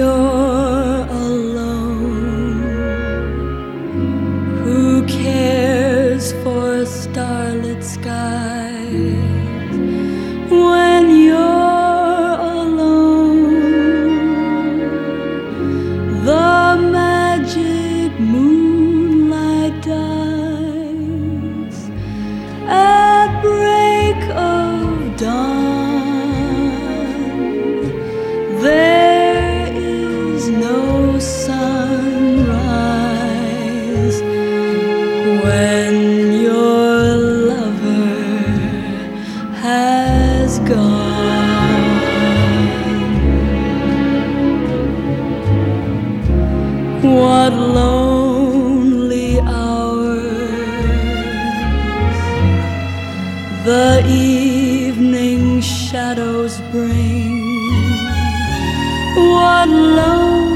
you're alone. Who cares for starlit skies when you're alone? The magic moonlight dies at break of dawn. Has gone. What lonely hours the evening shadows bring. What lonely